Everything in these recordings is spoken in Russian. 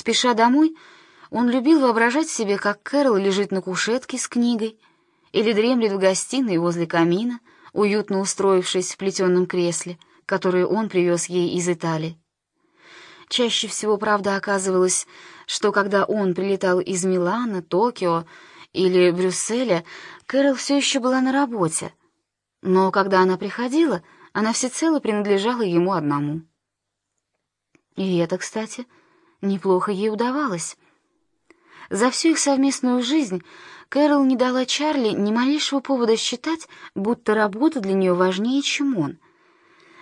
Спеша домой, он любил воображать себе, как Кэрол лежит на кушетке с книгой или дремлет в гостиной возле камина, уютно устроившись в плетеном кресле, которое он привез ей из Италии. Чаще всего, правда, оказывалось, что когда он прилетал из Милана, Токио или Брюсселя, Кэрол все еще была на работе. Но когда она приходила, она всецело принадлежала ему одному. И это, кстати, неплохо ей удавалось. За всю их совместную жизнь Кэрол не дала Чарли ни малейшего повода считать, будто работа для нее важнее, чем он.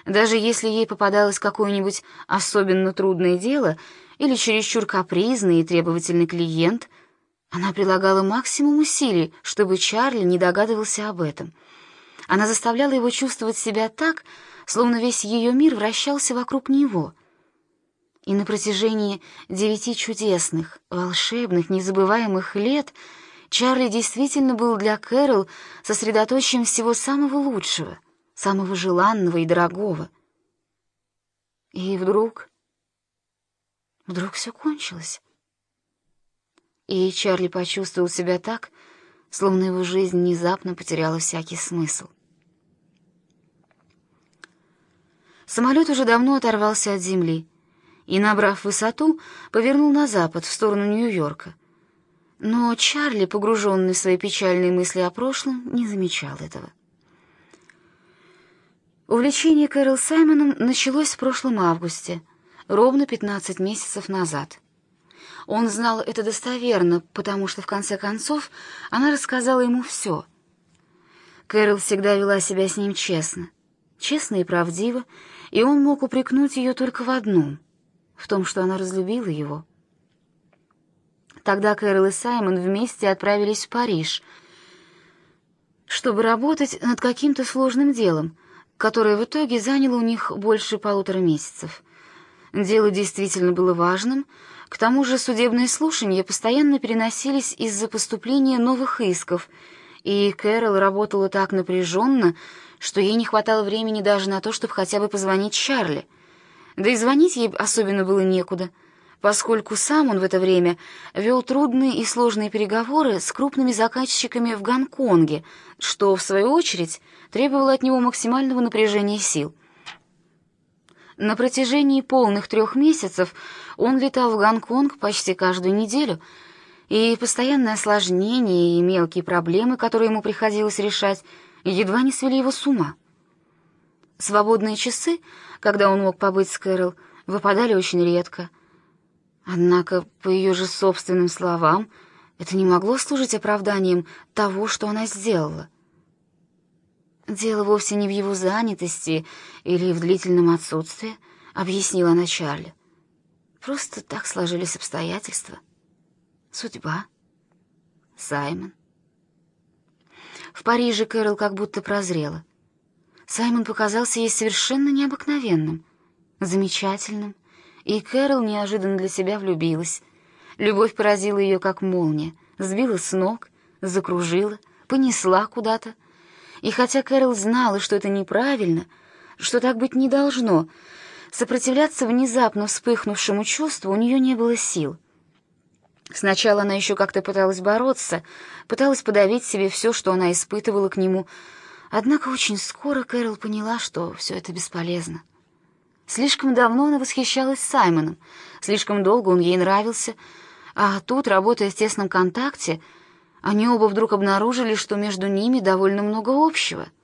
Даже если ей попадалось какое-нибудь особенно трудное дело или чересчур капризный и требовательный клиент, она прилагала максимум усилий, чтобы Чарли не догадывался об этом. Она заставляла его чувствовать себя так, словно весь ее мир вращался вокруг него — и на протяжении девяти чудесных, волшебных, незабываемых лет Чарли действительно был для Кэрол сосредоточием всего самого лучшего, самого желанного и дорогого. И вдруг... Вдруг все кончилось. И Чарли почувствовал себя так, словно его жизнь внезапно потеряла всякий смысл. Самолет уже давно оторвался от земли, и, набрав высоту, повернул на запад, в сторону Нью-Йорка. Но Чарли, погруженный в свои печальные мысли о прошлом, не замечал этого. Увлечение Кэрол Саймоном началось в прошлом августе, ровно 15 месяцев назад. Он знал это достоверно, потому что, в конце концов, она рассказала ему все. Кэрол всегда вела себя с ним честно, честно и правдиво, и он мог упрекнуть ее только в одном — в том, что она разлюбила его. Тогда Кэрол и Саймон вместе отправились в Париж, чтобы работать над каким-то сложным делом, которое в итоге заняло у них больше полутора месяцев. Дело действительно было важным, к тому же судебные слушания постоянно переносились из-за поступления новых исков, и Кэрол работала так напряженно, что ей не хватало времени даже на то, чтобы хотя бы позвонить Чарли — да и звонить ей особенно было некуда, поскольку сам он в это время вел трудные и сложные переговоры с крупными заказчиками в Гонконге, что, в свою очередь, требовало от него максимального напряжения сил. На протяжении полных трех месяцев он летал в Гонконг почти каждую неделю, и постоянные осложнения и мелкие проблемы, которые ему приходилось решать, едва не свели его с ума. Свободные часы, когда он мог побыть с Кэрол, выпадали очень редко. Однако, по ее же собственным словам, это не могло служить оправданием того, что она сделала. «Дело вовсе не в его занятости или в длительном отсутствии», — объяснила она Чарли. «Просто так сложились обстоятельства. Судьба. Саймон». В Париже Кэрол как будто прозрела. Саймон показался ей совершенно необыкновенным, замечательным, и Кэрол неожиданно для себя влюбилась. Любовь поразила ее, как молния, сбила с ног, закружила, понесла куда-то. И хотя Кэрол знала, что это неправильно, что так быть не должно, сопротивляться внезапно вспыхнувшему чувству у нее не было сил. Сначала она еще как-то пыталась бороться, пыталась подавить себе все, что она испытывала к нему, Однако очень скоро Кэрол поняла, что все это бесполезно. Слишком давно она восхищалась Саймоном, слишком долго он ей нравился, а тут, работая в тесном контакте, они оба вдруг обнаружили, что между ними довольно много общего —